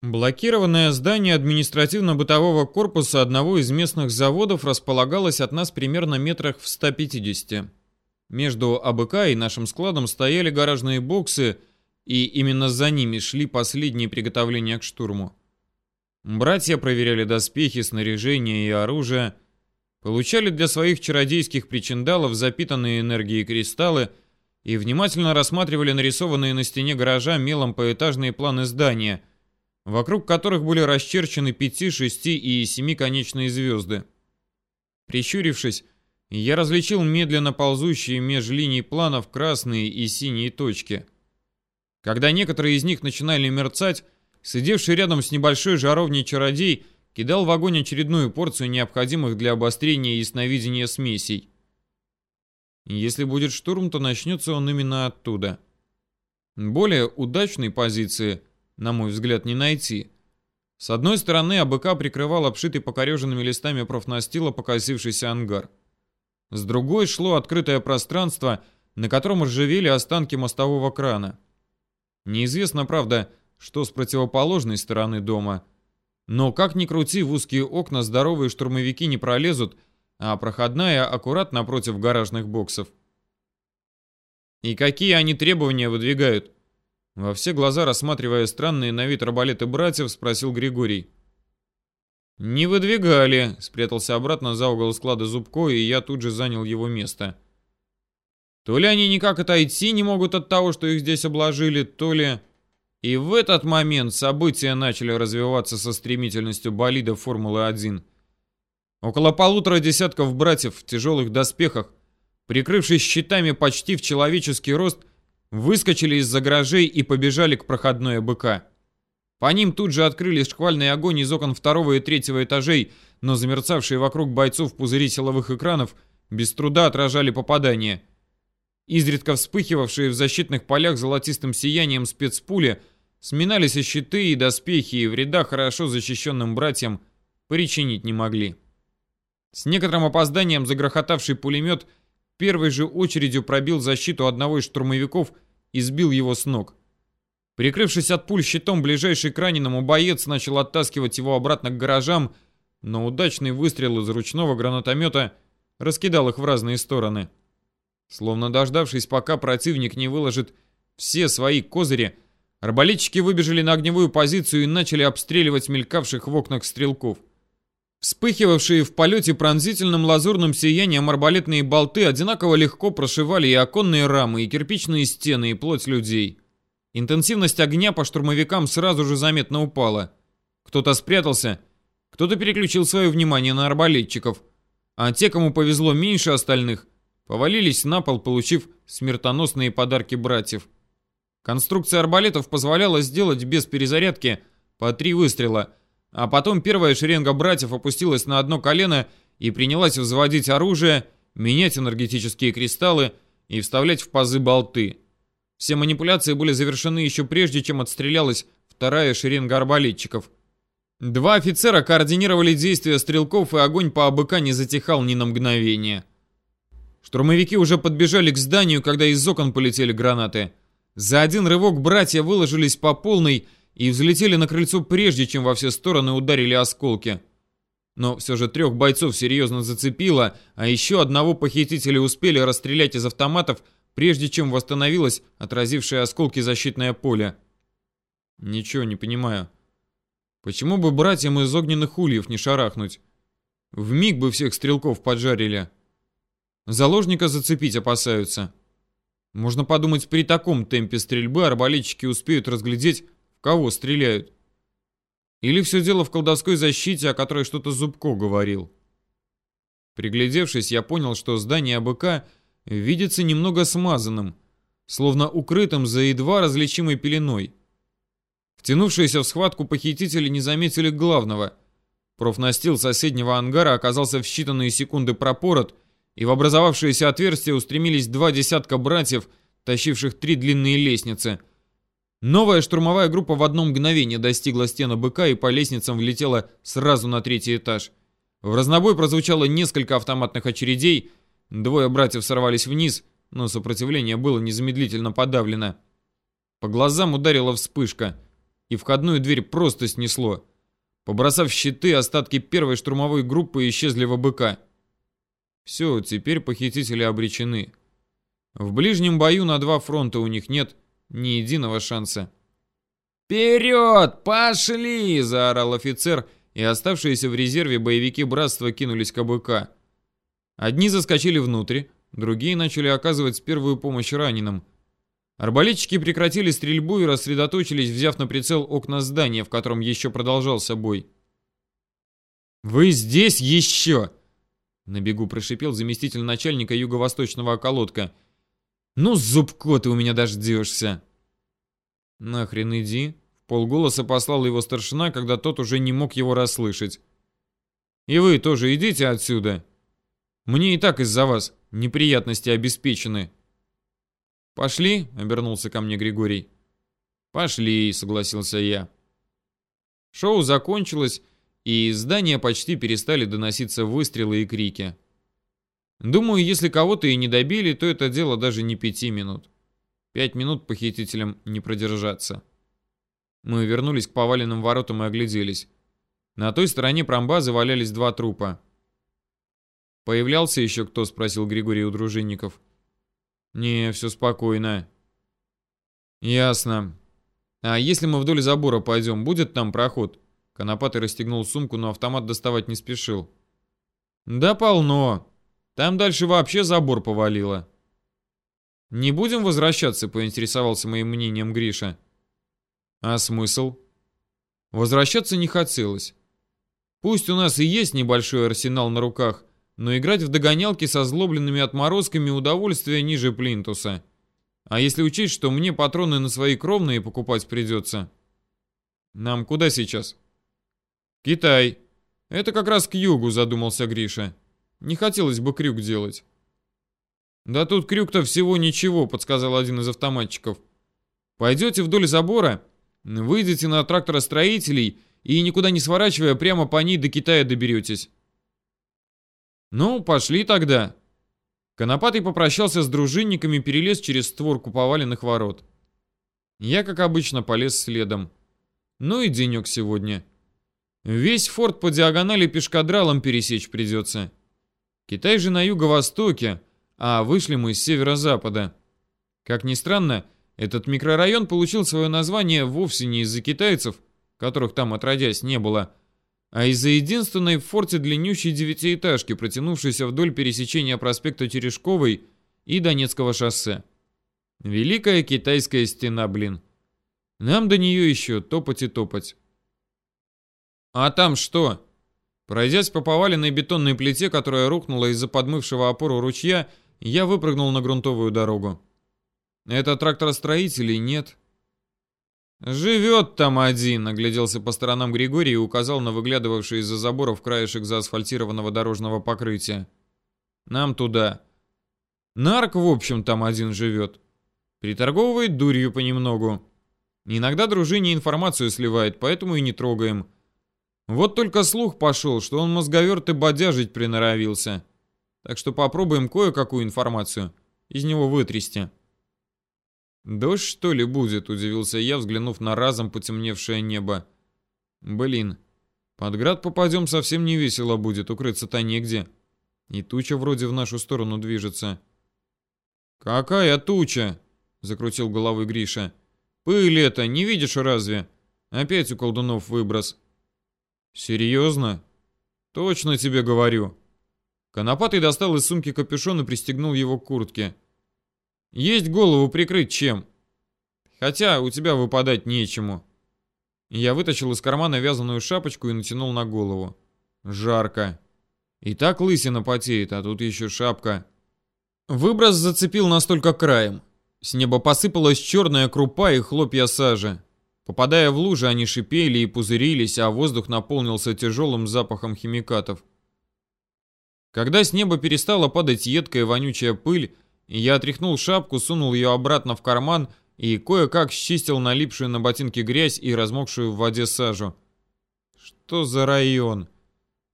Блокированное здание административно-бытового корпуса одного из местных заводов располагалось от нас примерно метрах в 150. Между АБК и нашим складом стояли гаражные боксы, и именно за ними шли последние приготовления к штурму. Братья проверяли доспехи, снаряжение и оружие, получали для своих чародейских причиндалов запитанные энергией кристаллы и внимательно рассматривали нарисованные на стене гаража мелом поэтажные планы здания – вокруг которых были расчерчены пяти, шести и семиконечные звезды. Прищурившись, я различил медленно ползущие меж линий планов красные и синие точки. Когда некоторые из них начинали мерцать, сидевший рядом с небольшой жаровней чародей кидал в огонь очередную порцию необходимых для обострения ясновидения смесей. Если будет штурм, то начнется он именно оттуда. Более удачной позиции на мой взгляд, не найти. С одной стороны АБК прикрывал обшитый покореженными листами профнастила покосившийся ангар. С другой шло открытое пространство, на котором ржавели останки мостового крана. Неизвестно, правда, что с противоположной стороны дома. Но как ни крути, в узкие окна здоровые штурмовики не пролезут, а проходная аккуратно напротив гаражных боксов. И какие они требования выдвигают? Во все глаза, рассматривая странные на вид арбалеты братьев, спросил Григорий. «Не выдвигали», — спрятался обратно за угол склада Зубко, и я тут же занял его место. То ли они никак отойти не могут от того, что их здесь обложили, то ли... И в этот момент события начали развиваться со стремительностью болида Формулы-1. Около полутора десятков братьев в тяжелых доспехах, прикрывшись щитами почти в человеческий рост, выскочили из-за гаражей и побежали к проходной АБК. По ним тут же открыли шквальный огонь из окон второго и третьего этажей, но замерцавшие вокруг бойцов пузыри силовых экранов без труда отражали попадания. Изредка вспыхивавшие в защитных полях золотистым сиянием спецпули сминались и щиты, и доспехи, и вреда хорошо защищенным братьям причинить не могли. С некоторым опозданием загрохотавший пулемет – первой же очередью пробил защиту одного из штурмовиков и сбил его с ног. Прикрывшись от пуль щитом, ближайший к раненому боец начал оттаскивать его обратно к гаражам, но удачный выстрел из ручного гранатомета раскидал их в разные стороны. Словно дождавшись, пока противник не выложит все свои козыри, арбалетчики выбежали на огневую позицию и начали обстреливать мелькавших в окнах стрелков. Вспыхивавшие в полете пронзительным лазурным сиянием арбалетные болты одинаково легко прошивали и оконные рамы, и кирпичные стены, и плоть людей. Интенсивность огня по штурмовикам сразу же заметно упала. Кто-то спрятался, кто-то переключил свое внимание на арбалетчиков, а те, кому повезло меньше остальных, повалились на пол, получив смертоносные подарки братьев. Конструкция арбалетов позволяла сделать без перезарядки по три выстрела – а потом первая шеренга братьев опустилась на одно колено и принялась взводить оружие, менять энергетические кристаллы и вставлять в пазы болты. Все манипуляции были завершены еще прежде, чем отстрелялась вторая шеренга арбалетчиков. Два офицера координировали действия стрелков, и огонь по АБК не затихал ни на мгновение. Штурмовики уже подбежали к зданию, когда из окон полетели гранаты. За один рывок братья выложились по полной и взлетели на крыльцо прежде, чем во все стороны ударили осколки. Но все же трех бойцов серьезно зацепило, а еще одного похитителя успели расстрелять из автоматов, прежде чем восстановилось отразившее осколки защитное поле. Ничего не понимаю. Почему бы братьям из огненных ульев не шарахнуть? В миг бы всех стрелков поджарили. Заложника зацепить опасаются. Можно подумать, при таком темпе стрельбы арбалетчики успеют разглядеть кого стреляют? Или все дело в колдовской защите, о которой что-то Зубко говорил? Приглядевшись, я понял, что здание АБК видится немного смазанным, словно укрытым за едва различимой пеленой. Втянувшиеся в схватку похитители не заметили главного. Профнастил соседнего ангара оказался в считанные секунды пропорот, и в образовавшееся отверстие устремились два десятка братьев, тащивших три длинные лестницы, Новая штурмовая группа в одно мгновение достигла стены БК и по лестницам влетела сразу на третий этаж. В разнобой прозвучало несколько автоматных очередей, двое братьев сорвались вниз, но сопротивление было незамедлительно подавлено. По глазам ударила вспышка. и входную дверь просто снесло. Побросав щиты, остатки первой штурмовой группы исчезли в АБК. Все, теперь похитители обречены. В ближнем бою на два фронта у них нет ни единого шанса. «Вперед! Пошли!» – заорал офицер, и оставшиеся в резерве боевики братства кинулись к АБК. Одни заскочили внутрь, другие начали оказывать первую помощь раненым. Арбалетчики прекратили стрельбу и рассредоточились, взяв на прицел окна здания, в котором еще продолжался бой. «Вы здесь еще!» На бегу прошипел заместитель начальника юго-восточного околотка. «Ну, зубко ты у меня дождешься!» «Нахрен иди!» В полголоса послал его старшина, когда тот уже не мог его расслышать. «И вы тоже идите отсюда!» Мне и так из-за вас неприятности обеспечены. Пошли, обернулся ко мне Григорий. Пошли, согласился я. Шоу закончилось, и из здания почти перестали доноситься выстрелы и крики. Думаю, если кого-то и не добили, то это дело даже не пяти минут. Пять минут похитителям не продержаться. Мы вернулись к поваленным воротам и огляделись. На той стороне промбазы валялись два трупа. «Появлялся еще кто?» — спросил Григорий у дружинников. «Не, все спокойно». «Ясно. А если мы вдоль забора пойдем, будет там проход?» Конопатый расстегнул сумку, но автомат доставать не спешил. «Да полно. Там дальше вообще забор повалило». «Не будем возвращаться?» — поинтересовался моим мнением Гриша. «А смысл?» Возвращаться не хотелось. Пусть у нас и есть небольшой арсенал на руках, но играть в догонялки со злобленными отморозками удовольствие ниже плинтуса. А если учесть, что мне патроны на свои кровные покупать придется? Нам куда сейчас? Китай. Это как раз к югу, задумался Гриша. Не хотелось бы крюк делать. Да тут крюк-то всего ничего, подсказал один из автоматчиков. Пойдете вдоль забора, выйдете на тракторостроителей и никуда не сворачивая, прямо по ней до Китая доберетесь. «Ну, пошли тогда». Конопатый попрощался с дружинниками, перелез через створку поваленных ворот. Я, как обычно, полез следом. Ну и денек сегодня. Весь форт по диагонали пешкадралом пересечь придется. Китай же на юго-востоке, а вышли мы с северо-запада. Как ни странно, этот микрорайон получил свое название вовсе не из-за китайцев, которых там отродясь не было, а из-за единственной в форте длиннющей девятиэтажки, протянувшейся вдоль пересечения проспекта Терешковой и Донецкого шоссе. Великая китайская стена, блин. Нам до нее еще топать и топать. А там что? Пройдясь по поваленной бетонной плите, которая рухнула из-за подмывшего опору ручья, я выпрыгнул на грунтовую дорогу. Это тракторостроителей нет. «Живет там один», — огляделся по сторонам Григорий и указал на выглядывавший из-за заборов краешек заасфальтированного дорожного покрытия. «Нам туда». «Нарк, в общем, там один живет. Приторговывает дурью понемногу. Иногда дружине информацию сливает, поэтому и не трогаем. Вот только слух пошел, что он мозговерт и бодяжить приноровился. Так что попробуем кое-какую информацию из него вытрясти». «Дождь, что ли, будет?» — удивился я, взглянув на разом потемневшее небо. «Блин, под град попадем, совсем не весело будет, укрыться-то негде. И туча вроде в нашу сторону движется». «Какая туча?» — закрутил головой Гриша. «Пыль это, не видишь разве? Опять у колдунов выброс». «Серьезно?» «Точно тебе говорю». Конопатый достал из сумки капюшон и пристегнул его к куртке. Есть голову прикрыть чем? Хотя у тебя выпадать нечему. Я вытащил из кармана вязаную шапочку и натянул на голову. Жарко. И так лысина потеет, а тут еще шапка. Выброс зацепил настолько краем. С неба посыпалась черная крупа и хлопья сажи. Попадая в лужи, они шипели и пузырились, а воздух наполнился тяжелым запахом химикатов. Когда с неба перестала падать едкая вонючая пыль, я отряхнул шапку, сунул ее обратно в карман и кое-как счистил налипшую на ботинки грязь и размокшую в воде сажу. Что за район?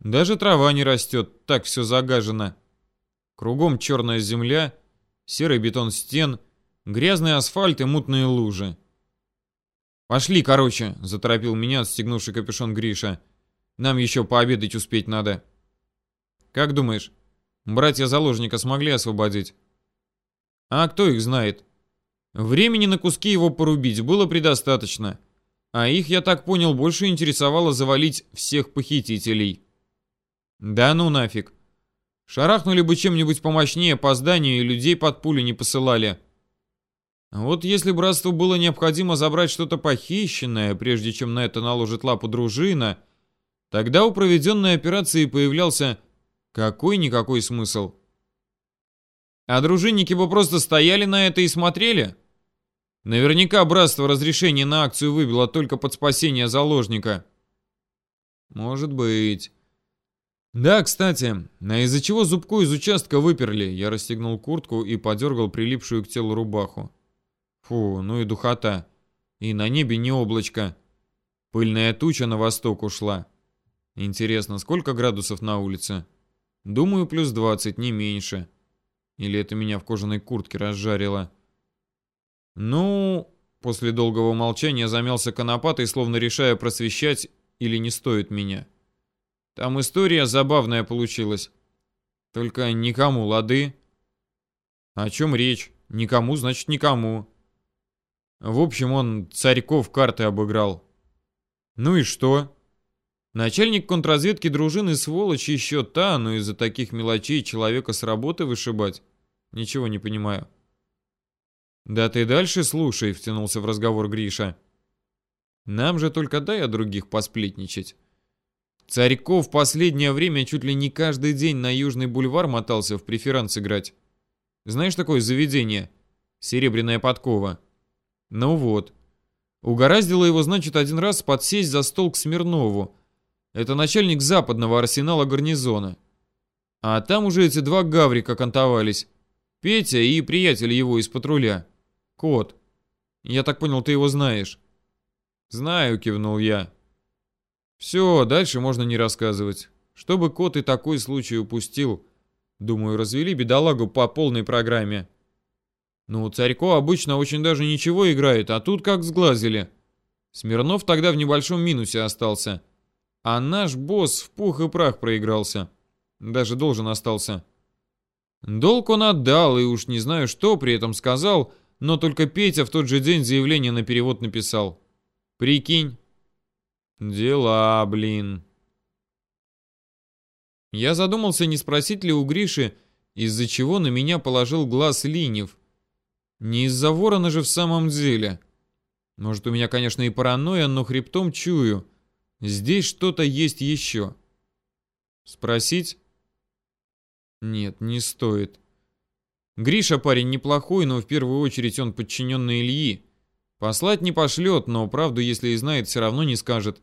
Даже трава не растет, так все загажено. Кругом черная земля, серый бетон стен, грязный асфальт и мутные лужи. «Пошли, короче», — заторопил меня отстегнувший капюшон Гриша. «Нам еще пообедать успеть надо». «Как думаешь, братья заложника смогли освободить?» «А кто их знает?» Времени на куски его порубить было предостаточно, а их, я так понял, больше интересовало завалить всех похитителей. Да ну нафиг. Шарахнули бы чем-нибудь помощнее по зданию и людей под пули не посылали. Вот если братству было необходимо забрать что-то похищенное, прежде чем на это наложит лапу дружина, тогда у проведенной операции появлялся какой-никакой смысл. А дружинники бы просто стояли на это и смотрели. Наверняка братство разрешение на акцию выбило только под спасение заложника. Может быть. Да, кстати, а из-за чего зубку из участка выперли? Я расстегнул куртку и подергал прилипшую к телу рубаху. Фу, ну и духота. И на небе не облачко. Пыльная туча на восток ушла. Интересно, сколько градусов на улице? Думаю, плюс 20, не меньше. Или это меня в кожаной куртке разжарило? Ну, после долгого молчания замялся конопатый, словно решая просвещать или не стоит меня. Там история забавная получилась. Только никому лады. О чем речь? Никому, значит, никому. В общем, он царьков карты обыграл. Ну и что? Начальник контрразведки дружины сволочь еще та, но из-за таких мелочей человека с работы вышибать. Ничего не понимаю. Да ты дальше слушай, втянулся в разговор Гриша. Нам же только дай о других посплетничать. Царьков в последнее время чуть ли не каждый день на Южный бульвар мотался в преферанс играть. Знаешь такое заведение? Серебряная подкова. Ну вот. Угораздило его, значит, один раз подсесть за стол к Смирнову. Это начальник западного арсенала гарнизона. А там уже эти два гаврика кантовались. Петя и приятель его из патруля. Кот. Я так понял, ты его знаешь. Знаю, кивнул я. Все, дальше можно не рассказывать. Чтобы кот и такой случай упустил. Думаю, развели бедолагу по полной программе. Ну, Царько обычно очень даже ничего играет, а тут как сглазили. Смирнов тогда в небольшом минусе остался. А наш босс в пух и прах проигрался. Даже должен остался. Долг он отдал, и уж не знаю, что при этом сказал, но только Петя в тот же день заявление на перевод написал. Прикинь. Дела, блин. Я задумался, не спросить ли у Гриши, из-за чего на меня положил глаз Линев. Не из-за ворона же в самом деле. Может, у меня, конечно, и паранойя, но хребтом чую. Здесь что-то есть еще. Спросить? Нет, не стоит. Гриша парень неплохой, но в первую очередь он подчиненный Ильи. Послать не пошлет, но правду, если и знает, все равно не скажет.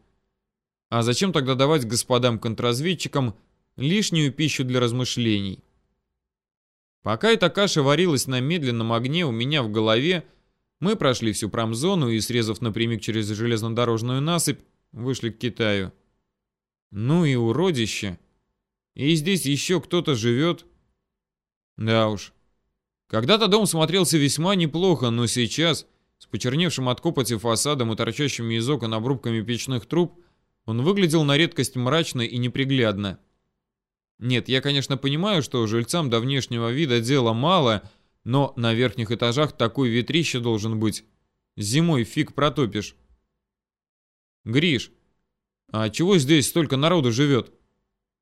А зачем тогда давать господам-контрразведчикам лишнюю пищу для размышлений? Пока эта каша варилась на медленном огне у меня в голове, мы прошли всю промзону и, срезав напрямик через железнодорожную насыпь, вышли к Китаю. Ну и уродище. И здесь еще кто-то живет. Да уж. Когда-то дом смотрелся весьма неплохо, но сейчас, с почерневшим от копоти фасадом и торчащими из окон обрубками печных труб, он выглядел на редкость мрачно и неприглядно. Нет, я, конечно, понимаю, что жильцам до внешнего вида дела мало, но на верхних этажах такой ветрище должен быть. Зимой фиг протопишь. Гриш, а чего здесь столько народу живет?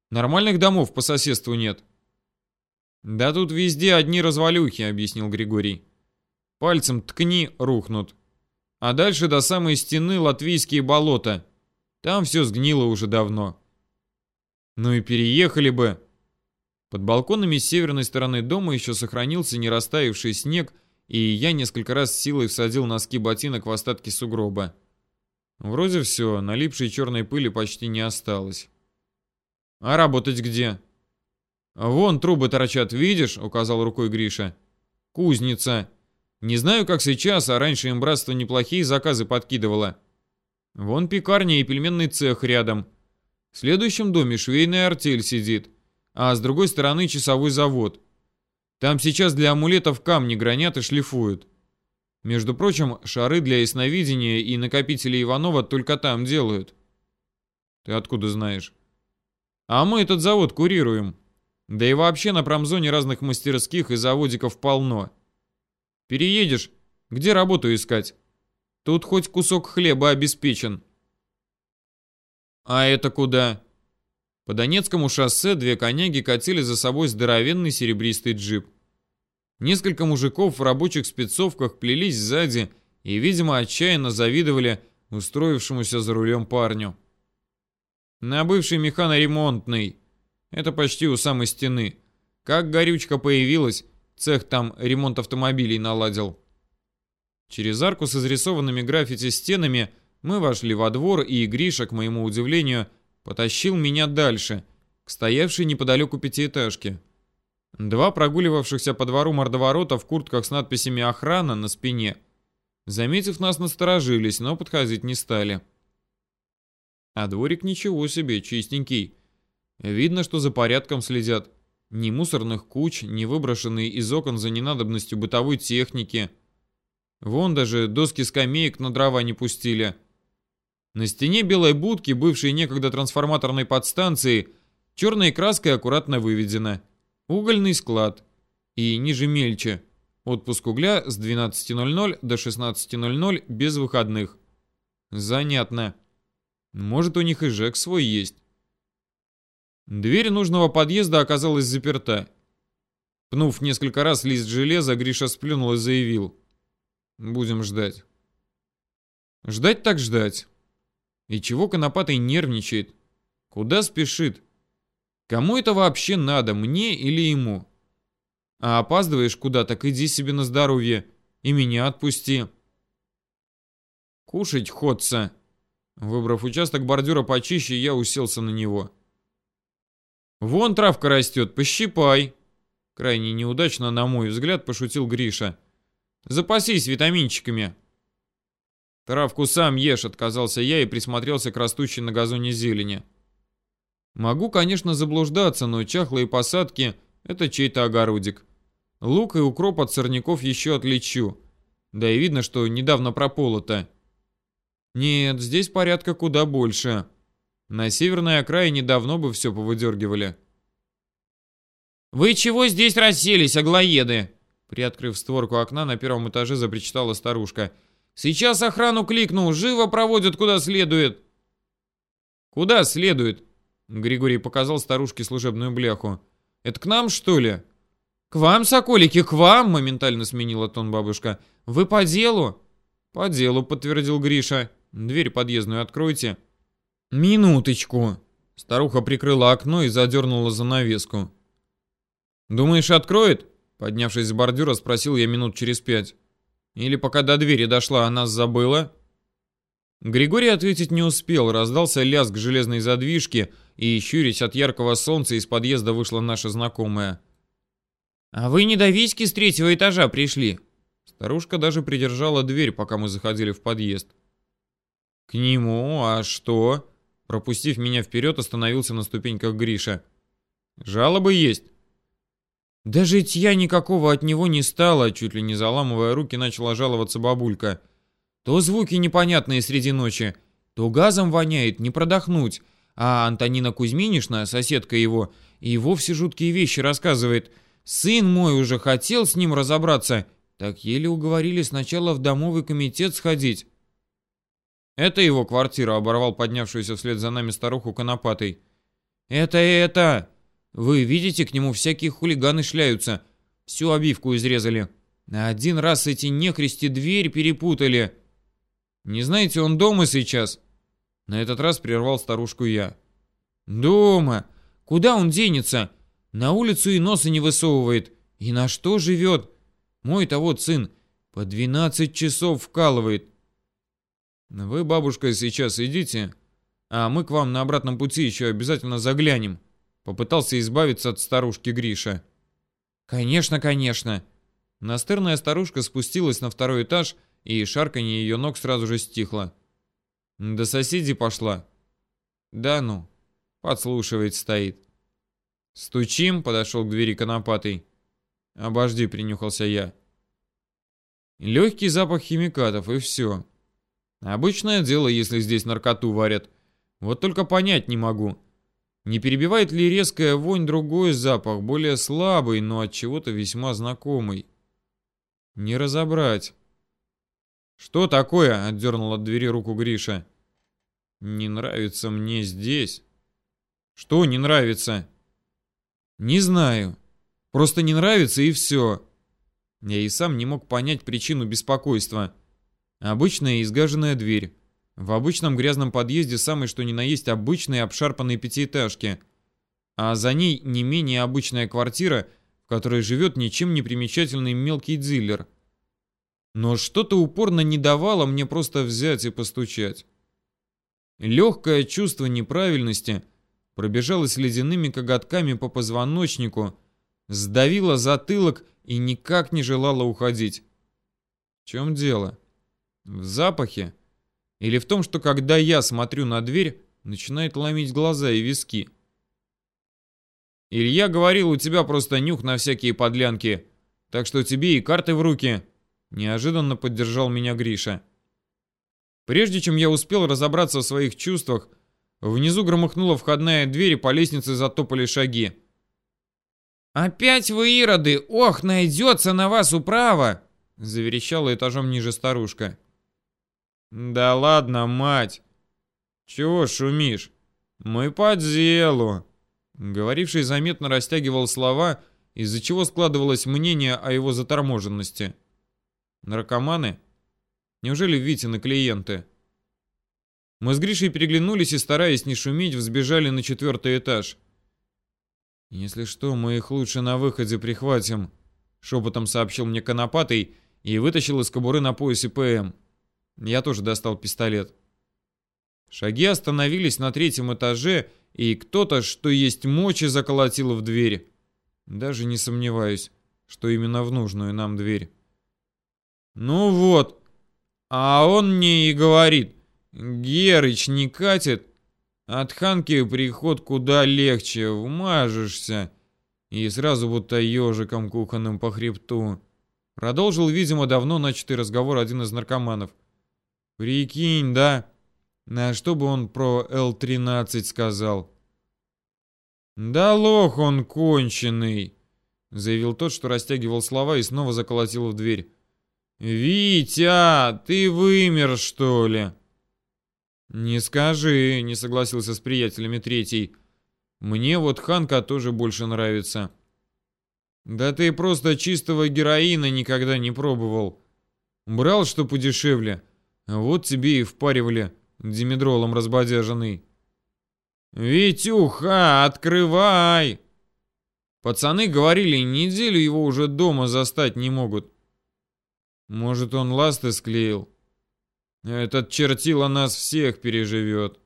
Нормальных домов по соседству нет. Да тут везде одни развалюхи, объяснил Григорий. Пальцем ткни, рухнут. А дальше до самой стены латвийские болота. Там все сгнило уже давно. Ну и переехали бы. Под балконами с северной стороны дома еще сохранился не растаявший снег, и я несколько раз силой всадил носки ботинок в остатки сугроба. Вроде все, налипшей черной пыли почти не осталось. А работать где? Вон трубы торчат, видишь, указал рукой Гриша. Кузница. Не знаю, как сейчас, а раньше им братство неплохие заказы подкидывало. Вон пекарня и пельменный цех рядом. В следующем доме швейная артель сидит, а с другой стороны часовой завод. Там сейчас для амулетов камни гранят и шлифуют. Между прочим, шары для ясновидения и накопители Иванова только там делают. Ты откуда знаешь? А мы этот завод курируем. Да и вообще на промзоне разных мастерских и заводиков полно. Переедешь, где работу искать? Тут хоть кусок хлеба обеспечен. А это куда? По Донецкому шоссе две коняги катили за собой здоровенный серебристый джип. Несколько мужиков в рабочих спецовках плелись сзади и, видимо, отчаянно завидовали устроившемуся за рулем парню. На бывший механоремонтный. Это почти у самой стены. Как горючка появилась, цех там ремонт автомобилей наладил. Через арку с изрисованными граффити стенами мы вошли во двор, и Гриша, к моему удивлению, потащил меня дальше, к стоявшей неподалеку пятиэтажке. Два прогуливавшихся по двору мордоворота в куртках с надписями «Охрана» на спине, заметив нас, насторожились, но подходить не стали. А дворик ничего себе, чистенький. Видно, что за порядком следят. Ни мусорных куч, ни выброшенные из окон за ненадобностью бытовой техники. Вон даже доски скамеек на дрова не пустили. На стене белой будки, бывшей некогда трансформаторной подстанции, черной краской аккуратно выведено «Угольный склад» и ниже мельче «Отпуск угля с 12.00 до 16.00 без выходных». Занятно. Может, у них и ЖЭК свой есть. Дверь нужного подъезда оказалась заперта. Пнув несколько раз лист железа, Гриша сплюнул и заявил. «Будем ждать». Ждать так ждать. И чего Конопатый нервничает? Куда спешит? Кому это вообще надо, мне или ему? А опаздываешь куда, так иди себе на здоровье. И меня отпусти. Кушать ходца. Выбрав участок бордюра почище, я уселся на него. «Вон травка растет, пощипай!» Крайне неудачно, на мой взгляд, пошутил Гриша. «Запасись витаминчиками!» «Травку сам ешь», — отказался я и присмотрелся к растущей на газоне зелени. Могу, конечно, заблуждаться, но чахлые посадки — это чей-то огородик. Лук и укроп от сорняков еще отличу. Да и видно, что недавно прополото. Нет, здесь порядка куда больше. На северной окраине давно бы все повыдергивали. «Вы чего здесь расселись, аглоеды?» Приоткрыв створку окна, на первом этаже запричитала старушка — Сейчас охрану кликну, живо проводят куда следует. Куда следует? Григорий показал старушке служебную бляху. Это к нам, что ли? К вам, соколики, к вам, моментально сменила тон бабушка. Вы по делу? По делу, подтвердил Гриша. Дверь подъездную откройте. Минуточку. Старуха прикрыла окно и задернула занавеску. «Думаешь, откроет?» Поднявшись с бордюра, спросил я минут через пять. Или пока до двери дошла, она забыла? Григорий ответить не успел, раздался лязг железной задвижки, и, щурясь от яркого солнца, из подъезда вышла наша знакомая. «А вы не до Витьки с третьего этажа пришли?» Старушка даже придержала дверь, пока мы заходили в подъезд. «К нему? А что?» Пропустив меня вперед, остановился на ступеньках Гриша. «Жалобы есть?» Да житья никакого от него не стало, чуть ли не заламывая руки, начала жаловаться бабулька. То звуки непонятные среди ночи, то газом воняет, не продохнуть. А Антонина Кузьминишна, соседка его, и вовсе жуткие вещи рассказывает. Сын мой уже хотел с ним разобраться, так еле уговорили сначала в домовый комитет сходить. Это его квартира, оборвал поднявшуюся вслед за нами старуху конопатой. Это, это! Вы видите, к нему всякие хулиганы шляются. Всю обивку изрезали. На один раз эти нехристи дверь перепутали. Не знаете, он дома сейчас?» На этот раз прервал старушку я. «Дома? Куда он денется? На улицу и носа не высовывает. И на что живет? Мой-то вот сын по 12 часов вкалывает. Вы, бабушка, сейчас идите, а мы к вам на обратном пути еще обязательно заглянем». Попытался избавиться от старушки Гриша. «Конечно, конечно!» Настырная старушка спустилась на второй этаж, и шарканье ее ног сразу же стихло. «До соседей пошла?» «Да ну, подслушивает стоит». «Стучим?» — подошел к двери конопатый. «Обожди», — принюхался я. Легкий запах химикатов, и все. Обычное дело, если здесь наркоту варят. Вот только понять не могу. Не перебивает ли резкая вонь другой запах, более слабый, но от чего-то весьма знакомый? Не разобрать. «Что такое?» — отдернул от двери руку Гриша. «Не нравится мне здесь». «Что не нравится?» «Не знаю. Просто не нравится и все». Я и сам не мог понять причину беспокойства. Обычная изгаженная дверь. В обычном грязном подъезде самый что ни на есть обычные обшарпанные пятиэтажки. А за ней не менее обычная квартира, в которой живет ничем не примечательный мелкий дилер. Но что-то упорно не давало мне просто взять и постучать. Легкое чувство неправильности пробежалось ледяными коготками по позвоночнику, сдавило затылок и никак не желало уходить. В чем дело? В запахе? Или в том, что когда я смотрю на дверь, начинает ломить глаза и виски? Илья говорил, у тебя просто нюх на всякие подлянки, так что тебе и карты в руки. Неожиданно поддержал меня Гриша. Прежде чем я успел разобраться в своих чувствах, внизу громыхнула входная дверь и по лестнице затопали шаги. «Опять вы, ироды! Ох, найдется на вас управа!» Заверещала этажом ниже старушка. «Да ладно, мать! Чего шумишь? Мы по делу!» Говоривший заметно растягивал слова, из-за чего складывалось мнение о его заторможенности. «Наркоманы? Неужели Витины клиенты?» Мы с Гришей переглянулись и, стараясь не шуметь, взбежали на четвертый этаж. «Если что, мы их лучше на выходе прихватим», — шепотом сообщил мне Конопатый и вытащил из кобуры на поясе ПМ. Я тоже достал пистолет. Шаги остановились на третьем этаже, и кто-то, что есть мочи, заколотил в дверь. Даже не сомневаюсь, что именно в нужную нам дверь. Ну вот, а он мне и говорит, Герыч не катит, от Ханки приход куда легче, вмажешься. И сразу будто ежиком кухонным по хребту. Продолжил, видимо, давно начатый разговор один из наркоманов. Прикинь, да? На что бы он про Л-13 сказал? Да лох он конченый, заявил тот, что растягивал слова и снова заколотил в дверь. Витя, ты вымер, что ли? Не скажи, не согласился с приятелями третий. Мне вот Ханка тоже больше нравится. Да ты просто чистого героина никогда не пробовал. Брал что подешевле, вот тебе и впаривали димедролом разбодяженный. «Витюха, открывай!» Пацаны говорили, неделю его уже дома застать не могут. Может, он ласты склеил? Этот чертила нас всех переживет.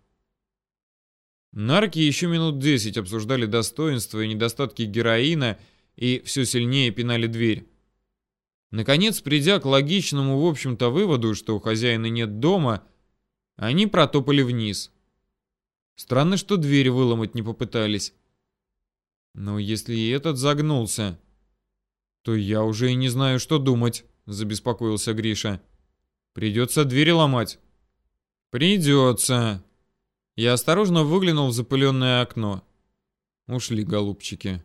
Нарки еще минут десять обсуждали достоинства и недостатки героина и все сильнее пинали дверь. Наконец, придя к логичному, в общем-то, выводу, что у хозяина нет дома, они протопали вниз. Странно, что дверь выломать не попытались. Но если и этот загнулся, то я уже и не знаю, что думать, забеспокоился Гриша. Придется двери ломать. Придется. Я осторожно выглянул в запыленное окно. Ушли голубчики.